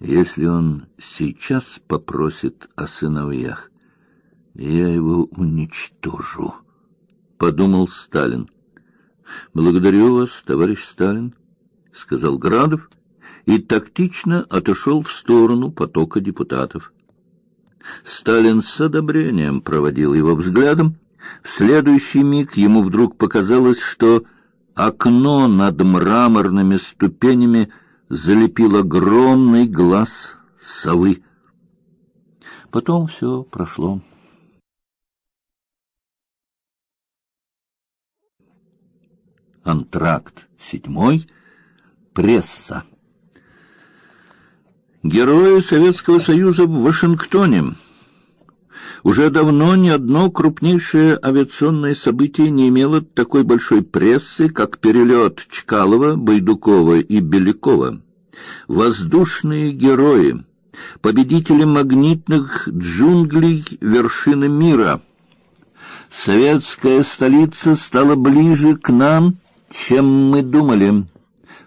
Если он сейчас попросит о сыновьях, я его уничтожу, — подумал Сталин. — Благодарю вас, товарищ Сталин, — сказал Градов и тактично отошел в сторону потока депутатов. Сталин с одобрением проводил его взглядом. В следующий миг ему вдруг показалось, что окно над мраморными ступенями залепил огромный глаз совы. Потом все прошло. Антракт седьмой. Пресса. Герои Советского Союза в Вашингтоне. Уже давно ни одно крупнейшее авиационное событие не имело такой большой прессы, как перелет Чкалова, Байдукова и Белякова. Воздушные герои, победители магнитных джунглей вершины мира. Советская столица стала ближе к нам, чем мы думали.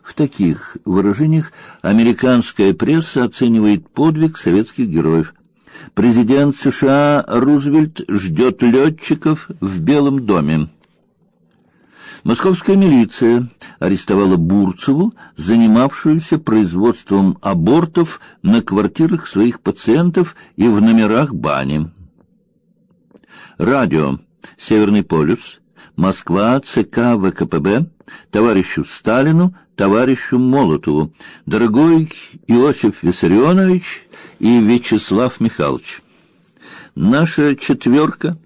В таких выражениях американская пресса оценивает подвиг советских героев. Президент США Рузвельт ждет летчиков в Белом доме. Московская милиция арестовала Бурцеву, занимавшуюся производством абортов на квартирах своих пациентов и в номерах бани. Радио «Северный полюс», Москва, ЦК ВКПБ, товарищу Сталину, товарищу Молотову, дорогой Иосиф Виссарионович и Вячеслав Михайлович. Наша четверка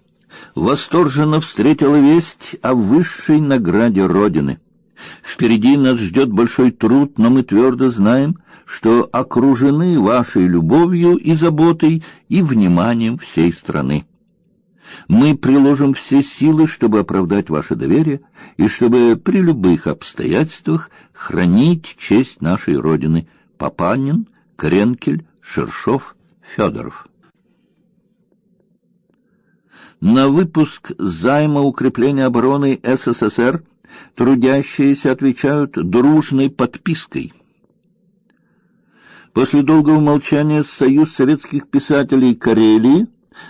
восторженно встретила весть о высшей награде Родины. Впереди нас ждет большой труд, но мы твердо знаем, что окружены вашей любовью и заботой и вниманием всей страны. Мы приложим все силы, чтобы оправдать ваше доверие и чтобы при любых обстоятельствах хранить честь нашей Родины. Папанин, Кренкель, Шершов, Федоров. На выпуск займа укрепления обороны СССР трудящиеся отвечают дружной подпиской. После долгого молчания Союз советских писателей Карелии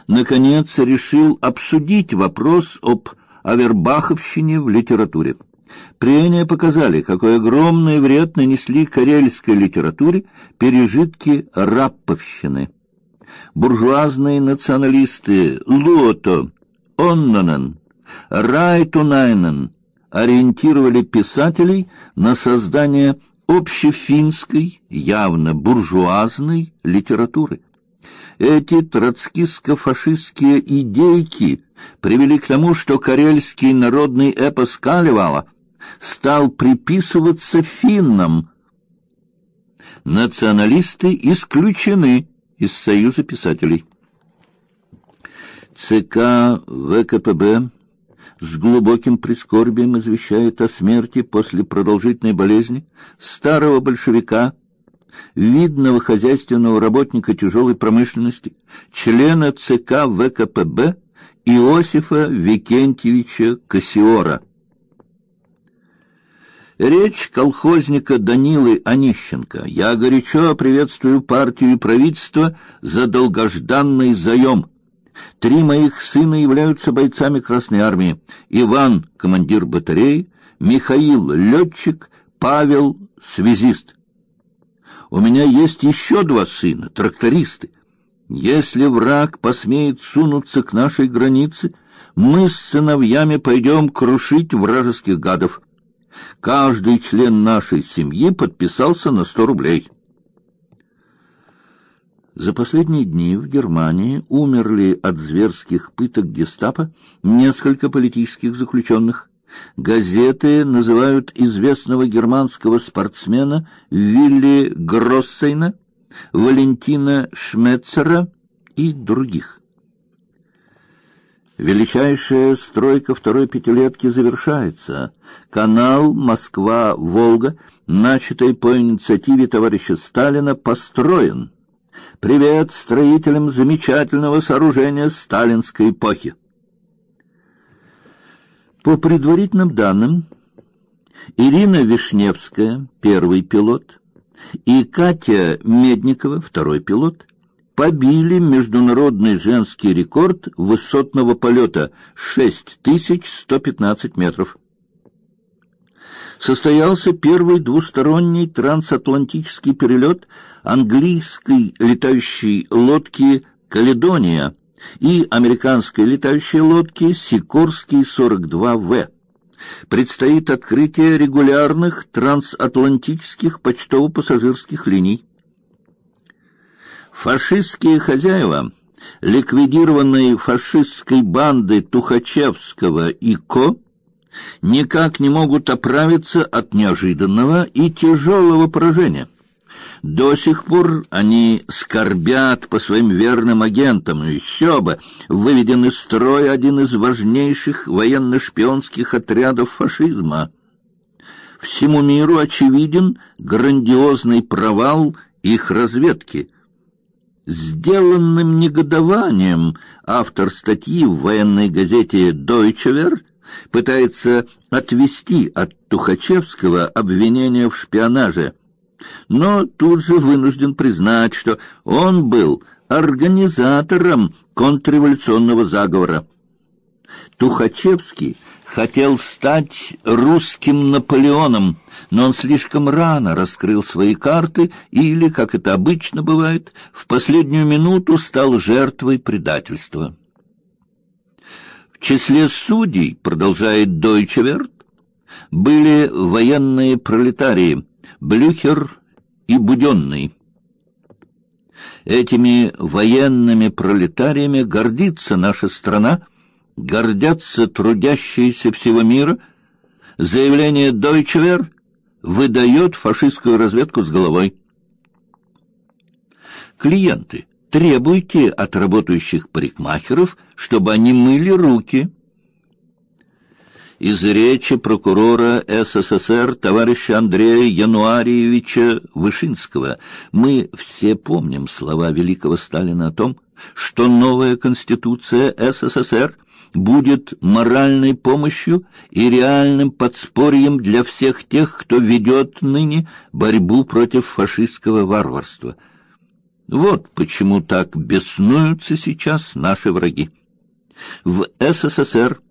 наконец решил обсудить вопрос об авербаховщине в литературе. Прения показали, какой огромный вред нанесли карельской литературе пережитки рапповщины. Буржуазные националисты Луото, Оннанен, Райтунайнен ориентировали писателей на создание общефинской, явно буржуазной литературы. Эти троцкистско-фашистские идейки привели к тому, что карельский народный эпос Калевала стал приписываться финнам. Националисты исключены из Союза писателей. ЦК ВКПБ с глубоким прискорбием извещает о смерти после продолжительной болезни старого большевика видного хозяйственного работника тяжелой промышленности, члена ЦК ВКПБ Иосифа Викентьевича Кассиора. Речь колхозника Данилы Онищенко. Я горячо приветствую партию и правительство за долгожданный заем. Три моих сына являются бойцами Красной армии. Иван — командир батареи, Михаил — летчик, Павел — связист. У меня есть еще два сына, трактористы. Если враг посмеет сунуться к нашей границе, мы с сыновьями пойдем крушить вражеских гадов. Каждый член нашей семьи подписался на сто рублей. За последние дни в Германии умерли от зверских пыток гестапо несколько политических заключенных. Газеты называют известного германского спортсмена Вилли Гроссейна, Валентина Шмецера и других. Величайшая стройка второй пятилетки завершается. Канал Москва-Волга, начатый по инициативе товарища Сталина, построен. Привет строителям замечательного сооружения сталинской эпохи. По предварительным данным, Ирина Вишневская, первый пилот, и Катя Медникова, второй пилот, побили международный женский рекорд высотного полета 6115 метров. Состоялся первый двусторонний трансатлантический перелет английской летающей лодки «Каледония» и американской летающей лодки «Сикорский 42В». Предстоит открытие регулярных трансатлантических почтово-пассажирских линий. Фашистские хозяева ликвидированной фашистской банды Тухачевского и Ко никак не могут оправиться от неожиданного и тяжелого поражения. До сих пор они скорбят по своим верным агентам, но еще бы, выведен из строя один из важнейших военно-шпионских отрядов фашизма. Всему миру очевиден грандиозный провал их разведки. Сделанным негодованием автор статьи в военной газете «Deutsche Welle» пытается отвести от Тухачевского обвинения в шпионаже – но тут же вынужден признать, что он был организатором контрреволюционного заговора. Тухачевский хотел стать русским Наполеоном, но он слишком рано раскрыл свои карты или, как это обычно бывает, в последнюю минуту стал жертвой предательства. В числе судей, продолжает Welt, были военные пролетарии, Блюхер и Буденный. Этими военными пролетариями гордится наша страна, гордятся трудящиеся всего мира. Заявление Deutsche Welle выдает фашистскую разведку с головой. Клиенты, требуйте от работающих парикмахеров, чтобы они мыли руки из речи прокурора СССР товарища Андрея Януариевича Вышинского. Мы все помним слова великого Сталина о том, что новая конституция СССР будет моральной помощью и реальным подспорьем для всех тех, кто ведет ныне борьбу против фашистского варварства. Вот почему так беснуются сейчас наши враги. В СССР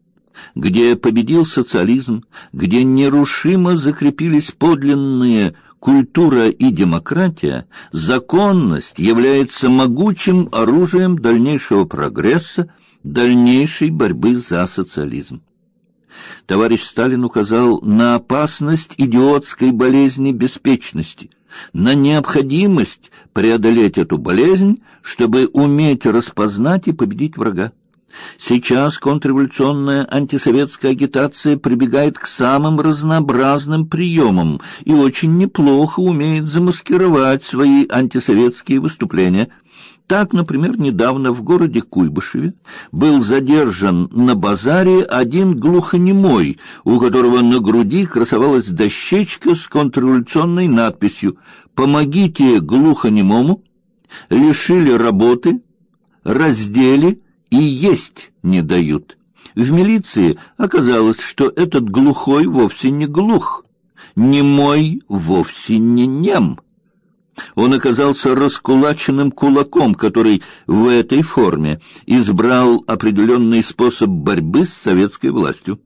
где победил социализм, где нерушимо закрепились подлинные культура и демократия, законность является могучим оружием дальнейшего прогресса, дальнейшей борьбы за социализм. Товарищ Сталин указал на опасность идиотской болезни беспечности, на необходимость преодолеть эту болезнь, чтобы уметь распознать и победить врага. Сейчас контрреволюционная антисоветская агитация прибегает к самым разнообразным приемам и очень неплохо умеет замаскировать свои антисоветские выступления. Так, например, недавно в городе Куйбышеве был задержан на базаре один глухонемой, у которого на груди красовалась дощечка с контрреволюционной надписью «Помогите глухонемому», лишили работы, раздели, и есть не дают. В милиции оказалось, что этот глухой вовсе не глух, немой вовсе не нем. Он оказался раскулаченным кулаком, который в этой форме избрал определенный способ борьбы с советской властью.